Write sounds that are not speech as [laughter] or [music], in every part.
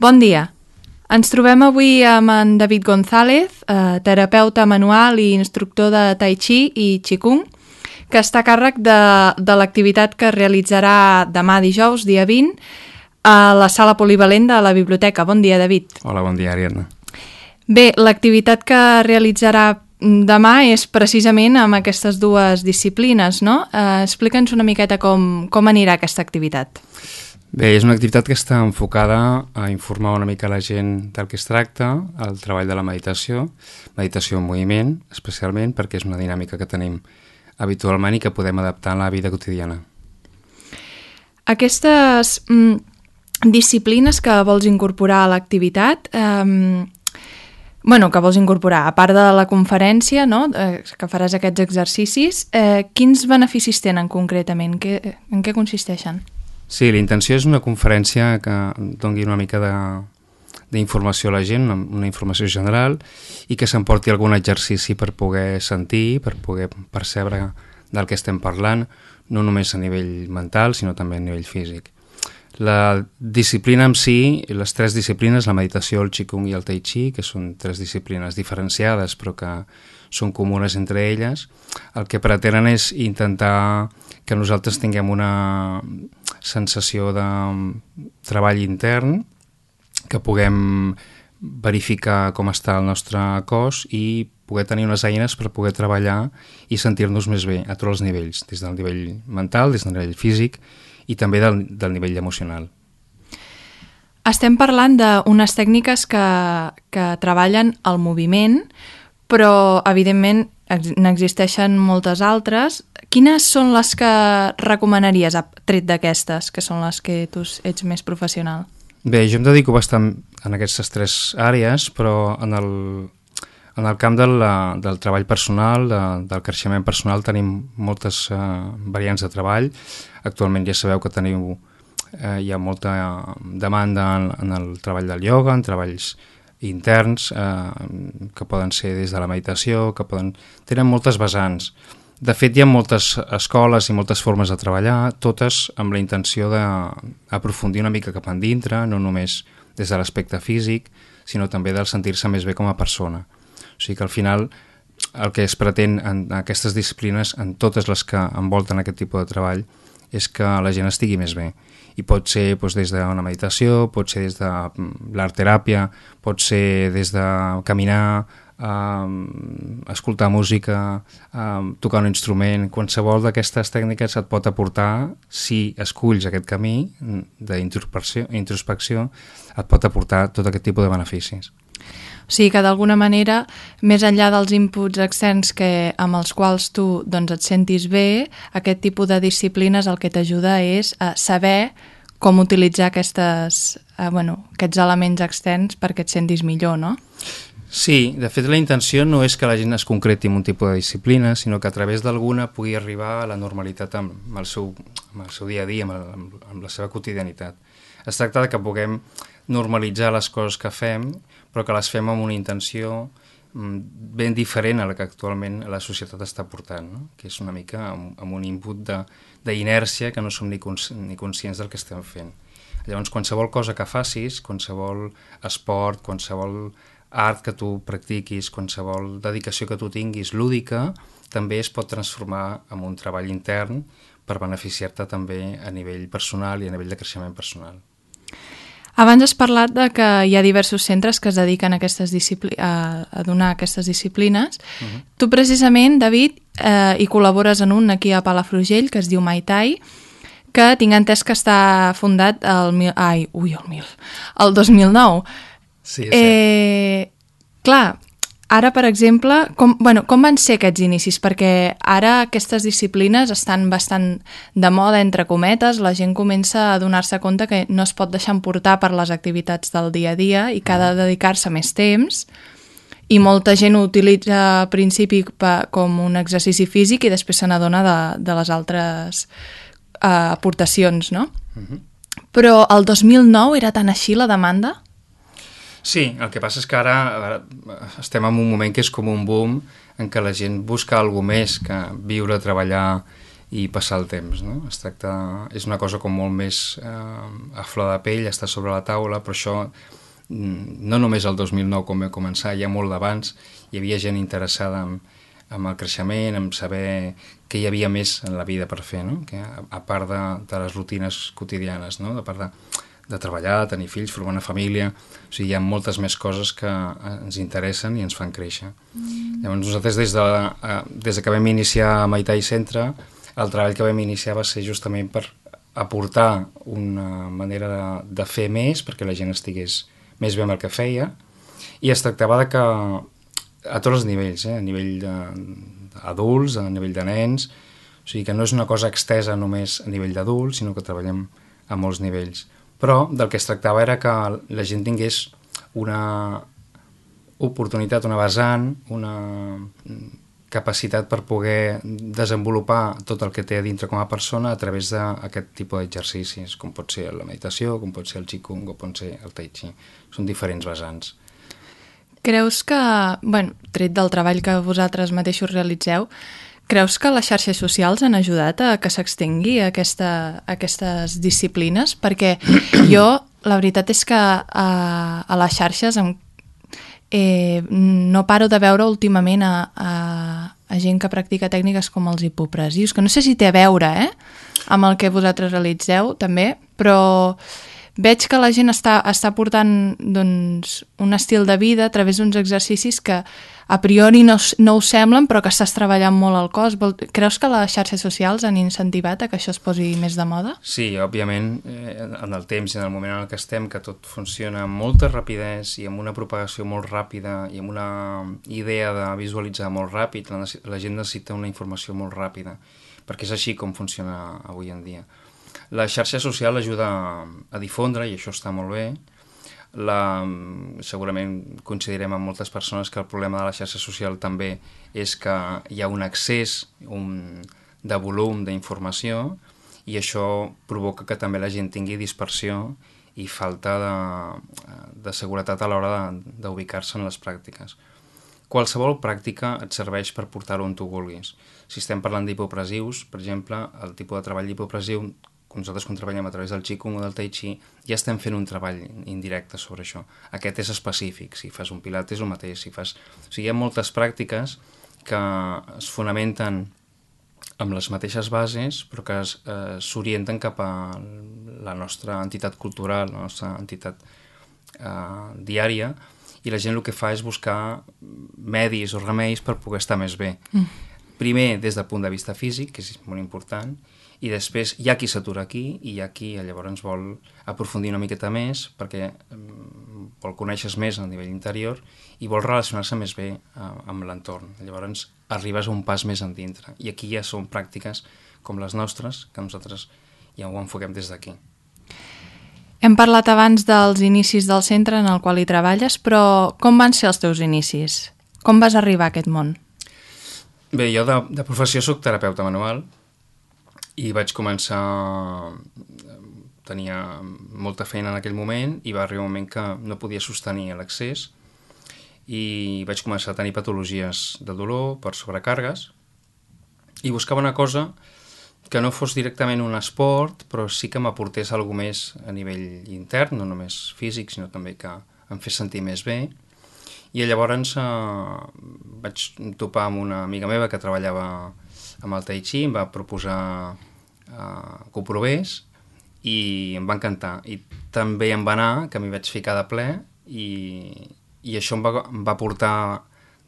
Bon dia. Ens trobem avui amb en David González, eh, terapeuta manual i instructor de Tai Chi i Qigong, que està a càrrec de, de l'activitat que realitzarà demà dijous, dia 20, a la sala polivalent de la biblioteca. Bon dia, David. Hola, bon dia, Ariadna. Bé, l'activitat que realitzarà demà és precisament amb aquestes dues disciplines, no? Eh, Explica'ns una miqueta com, com anirà aquesta activitat. Bé, és una activitat que està enfocada a informar una mica la gent del que es tracta, el treball de la meditació, meditació en moviment, especialment perquè és una dinàmica que tenim habitualment i que podem adaptar en la vida quotidiana. Aquestes mm, disciplines que vols incorporar a l'activitat, eh, bueno, que vols incorporar, a part de la conferència, no?, eh, que faràs aquests exercicis, eh, quins beneficis tenen concretament? Que, en què consisteixen? Sí, la intenció és una conferència que dongui una mica de d'informació a la gent, una, una informació general, i que s'emporti algun exercici per poder sentir, per poder percebre del que estem parlant, no només a nivell mental, sinó també a nivell físic. La disciplina en si, les tres disciplines, la meditació, el Qigong i el Tai Chi, que són tres disciplines diferenciades però que són comunes entre elles, el que pretenen és intentar que nosaltres tinguem una sensació de treball intern, que puguem verificar com està el nostre cos i poder tenir unes eines per poder treballar i sentir-nos més bé a tots els nivells, des del nivell mental, des del nivell físic i també del, del nivell emocional. Estem parlant d'unes tècniques que, que treballen el moviment, però evidentment n'existeixen moltes altres. Quines són les que recomanaries, tret d'aquestes, que són les que tu ets més professional? Bé, jo em dedico bastant en aquestes tres àrees, però en el, en el camp del, del treball personal, de, del creixement personal, tenim moltes uh, variants de treball. Actualment ja sabeu que teniu, uh, hi ha molta demanda en, en el treball del ioga, en treballs interns, eh, que poden ser des de la meditació, que poden... tenen moltes vessants. De fet, hi ha moltes escoles i moltes formes de treballar, totes amb la intenció d'aprofundir una mica cap endintre, no només des de l'aspecte físic, sinó també del sentir-se més bé com a persona. O sigui que al final el que es pretén en aquestes disciplines, en totes les que envolten aquest tipus de treball, és que la gent estigui més bé i pot ser doncs, des d'una meditació, pot ser des de mm, l'art teràpia, pot ser des de caminar, eh, escoltar música, eh, tocar un instrument, qualsevol d'aquestes tècniques et pot aportar, si esculls aquest camí d'introspecció, et pot aportar tot aquest tipus de beneficis. Sigui que d'alguna manera, més enllà dels inputs externs que, amb els quals tu doncs, et sentis bé, aquest tipus de disciplines el que t'ajuda és a saber com utilitzar aquestes, eh, bueno, aquests elements externs perquè et sentis millor, no? Sí, de fet la intenció no és que la gent es concreti en un tipus de disciplina, sinó que a través d'alguna pugui arribar a la normalitat amb, el seu, amb el seu dia a dia, amb, amb, amb la seva quotidianitat. Es tracta de que puguem normalitzar les coses que fem, però que les fem amb una intenció mm, ben diferent a la que actualment la societat està portant, no? que és una mica amb, amb un input d'inèrcia que no som ni, cons ni conscients del que estem fent. Llavors, qualsevol cosa que facis, qualsevol esport, qualsevol art que tu practiquis, qualsevol dedicació que tu tinguis lúdica, també es pot transformar en un treball intern per beneficiar-te també a nivell personal i a nivell de creixement personal. Abans has parlat de que hi ha diversos centres que es dediquen a, aquestes a, a donar aquestes disciplines. Uh mhm. -huh. Tu precisament, David, eh, hi col·labores en un aquí a Palafrugell que es diu Maitai, que tinc entès que està fundat el... Mil, ai, ui, el mil... El 2009. Sí, sí. Eh, clar, Ara, per exemple, com, bueno, com van ser aquests inicis? Perquè ara aquestes disciplines estan bastant de moda, entre cometes, la gent comença a donar-se compte que no es pot deixar emportar per les activitats del dia a dia i que ha de mm. dedicar-se més temps i molta gent ho utilitza a principi com un exercici físic i després se n'adona de, de les altres uh, aportacions, no? Uh mm-hmm. -huh. Però el 2009 era tan així la demanda? Sí, el que passa és que ara, estem en un moment que és com un boom en què la gent busca alguna més que viure, treballar i passar el temps, no? Es tracta, és una cosa com molt més eh, a flor de pell, està sobre la taula, però això mm, no només el 2009 com va començar, ja molt d'abans hi havia gent interessada en, en el creixement, en saber què hi havia més en la vida per fer, no? que a, a part de, de les rutines quotidianes, no? a part de, de treballar, tenir fills, formar una família, o sigui, hi ha moltes més coses que ens interessen i ens fan créixer. Mm. Llavors nosaltres des de, eh, des de que vam iniciar a Maitai Centre, el treball que vam iniciar va ser justament per aportar una manera de, de fer més perquè la gent estigués més bé amb el que feia i es tractava de que a tots els nivells, eh? a nivell d'adults, a nivell de nens, o sigui que no és una cosa extesa només a nivell d'adults, sinó que treballem a molts nivells. Però del que es tractava era que la gent tingués una oportunitat, una vessant, una capacitat per poder desenvolupar tot el que té a dintre com a persona a través d'aquest tipus d'exercicis, com pot ser la meditació, com pot ser el Qigong o pot ser el Tai Chi. Són diferents vessants. Creus que, bueno, tret del treball que vosaltres mateixos realitzeu, creus que les xarxes socials han ajudat a que s'extingui aquesta, aquestes disciplines? Perquè [clears throat] jo, la veritat és que a, a les xarxes em eh, no paro de veure últimament a, a, a gent que practica tècniques com els hipopresius, que no sé si té a veure eh, amb el que vosaltres realitzeu també, però veig que la gent està, està portant doncs, un estil de vida a través d'uns exercicis que a priori no, no ho semblen però que estàs treballant molt al cos. Creus que les xarxes socials han incentivat a que això es posi més de moda? Sí, òbviament, eh, en el temps i en el moment en el que estem, que tot funciona amb molta rapidesa i amb una propagació molt ràpida i amb una idea de visualitzar molt ràpid, la, la gent necessita una informació molt ràpida, perquè és així com funciona avui en dia. La xarxa social ajuda a difondre, i això està molt bé. La, segurament coincidirem amb moltes persones que el problema de la xarxa social també és que hi ha un accés un, de volum d'informació i això provoca que també la gent tingui dispersió i falta de, de seguretat a l'hora d'ubicar-se en les pràctiques. Qualsevol pràctica et serveix per portar-ho on tu vulguis. Si estem parlant d'hipopressius, per exemple, el tipus de treball d'hipopressiu nosaltres quan treballem a través del Qigong o del Tai Chi ja estem fent un treball indirecte sobre això. Aquest és específic, si fas un pilates és el mateix, si fas... O sigui, hi ha moltes pràctiques que es fonamenten amb les mateixes bases però que eh, s'orienten cap a la nostra entitat cultural, la nostra entitat eh, diària i la gent el que fa és buscar medis o remeis per poder estar més bé. Mm. Primer des del punt de vista físic, que és molt important, i després hi ha qui s'atura aquí i hi ha qui llavors vol aprofundir una miqueta més perquè um, vol conèixer més a nivell interior i vol relacionar-se més bé uh, amb l'entorn. Llavors arribes a un pas més endintre i aquí ja són pràctiques com les nostres que nosaltres ja ho enfoquem des d'aquí. Hem parlat abans dels inicis del centre en el qual hi treballes, però com van ser els teus inicis? Com vas arribar a aquest món? Bé, jo de, de professió sóc terapeuta manual, i vaig començar tenia molta feina en aquell moment i va arribar un moment que no podia sostenir l'accés i vaig començar a tenir patologies de dolor per sobrecàrregues i buscava una cosa que no fos directament un esport, però sí que m'aportés alguna més a nivell intern, no només físic, sinó també que em fes sentir més bé. I llavors eh, vaig topar amb una amiga meva que treballava amb el Tai Chi, em va proposar eh, que ho provés i em va encantar. I també em va anar, que m'hi vaig ficar de ple i, i això em va, em va portar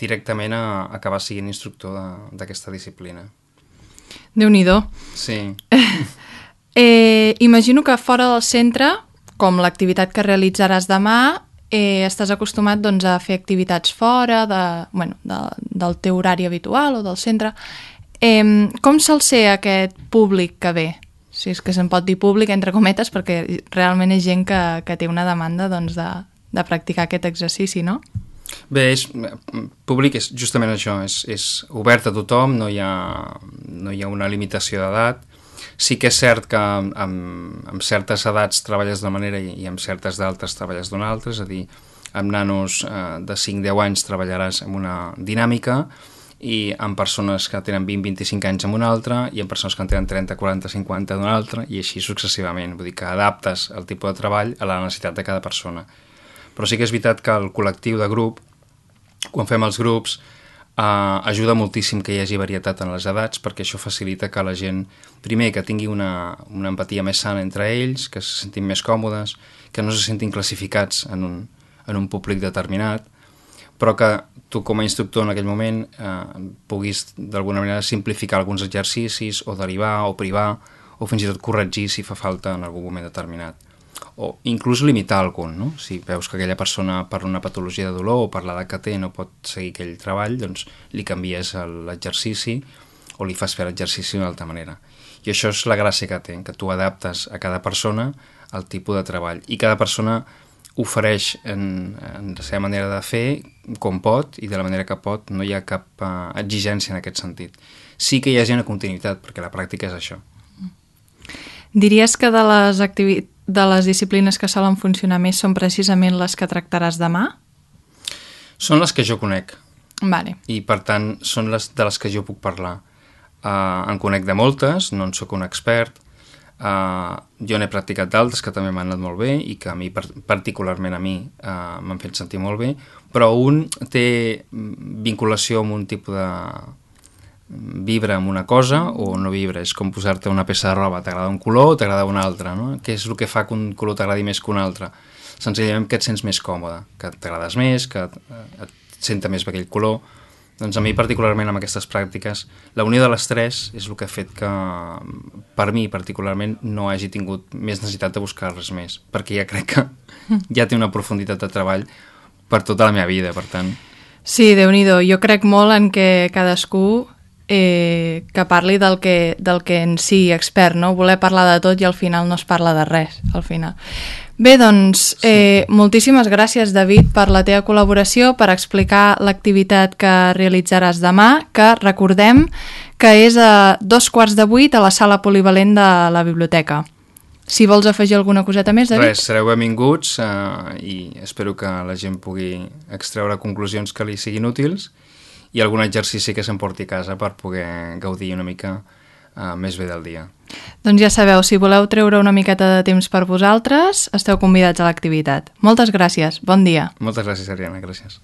directament a, acabar sent instructor d'aquesta disciplina. Déu-n'hi-do. Sí. [laughs] eh, imagino que fora del centre, com l'activitat que realitzaràs demà, eh, estàs acostumat doncs, a fer activitats fora de, bueno, de, del teu horari habitual o del centre. Eh, com sol ser aquest públic que ve? Si és que se'n pot dir públic, entre cometes, perquè realment és gent que, que té una demanda doncs, de, de practicar aquest exercici, no? Bé, és, públic és justament això, és, és obert a tothom, no hi ha, no hi ha una limitació d'edat. Sí que és cert que amb, amb certes edats treballes d'una manera i, i amb certes d'altres treballes d'una altra, és a dir, amb nanos eh, de 5-10 anys treballaràs amb una dinàmica i amb persones que tenen 20-25 anys amb una altra i amb persones que en tenen 30, 40, 50 d'una altra i així successivament. Vull dir que adaptes el tipus de treball a la necessitat de cada persona. Però sí que és veritat que el col·lectiu de grup, quan fem els grups, eh, ajuda moltíssim que hi hagi varietat en les edats perquè això facilita que la gent, primer, que tingui una, una empatia més sana entre ells, que se sentin més còmodes, que no se sentin classificats en un, en un públic determinat, però que tu com a instructor en aquell moment eh, puguis d'alguna manera simplificar alguns exercicis o derivar o privar o fins i tot corregir si fa falta en algun moment determinat o inclús limitar algun, no? Si veus que aquella persona per una patologia de dolor o per l'edat que té no pot seguir aquell treball, doncs li canvies l'exercici o li fas fer l'exercici d'una altra manera. I això és la gràcia que té, que tu adaptes a cada persona el tipus de treball i cada persona ofereix en, en la seva manera de fer com pot i de la manera que pot no hi ha cap uh, exigència en aquest sentit. Sí que hi hagi una continuïtat, perquè la pràctica és això. Diries que de les, de les disciplines que solen funcionar més són precisament les que tractaràs demà? Són les que jo conec. Vale. I, per tant, són les de les que jo puc parlar. Uh, en conec de moltes, no en sóc un expert, Uh, jo n'he practicat d'altres que també m'han anat molt bé i que a mi, particularment a mi, uh, m'han fet sentir molt bé, però un té vinculació amb un tipus de vibra amb una cosa o no vibra, és com posar-te una peça de roba, t'agrada un color o t'agrada un altre, no? Què és el que fa que un color t'agradi més que un altre? Senzillament que et sents més còmode, que t'agrades més, que et, et senta més aquell color, doncs a mi particularment amb aquestes pràctiques, la unió de les tres és el que ha fet que per mi particularment no hagi tingut més necessitat de buscar res més, perquè ja crec que [laughs] ja té una profunditat de treball per tota la meva vida, per tant... Sí, déu nhi jo crec molt en que cadascú eh, que parli del que, del que en si expert, no? Voler parlar de tot i al final no es parla de res, al final. Bé, doncs, eh, moltíssimes gràcies, David, per la teva col·laboració, per explicar l'activitat que realitzaràs demà, que recordem que és a dos quarts de vuit a la sala polivalent de la biblioteca. Si vols afegir alguna coseta més, David? Res, sereu benvinguts eh, i espero que la gent pugui extreure conclusions que li siguin útils i algun exercici que s'emporti a casa per poder gaudir una mica uh, més bé del dia. Doncs ja sabeu, si voleu treure una miqueta de temps per vosaltres, esteu convidats a l'activitat. Moltes gràcies, bon dia. Moltes gràcies, Ariana, gràcies.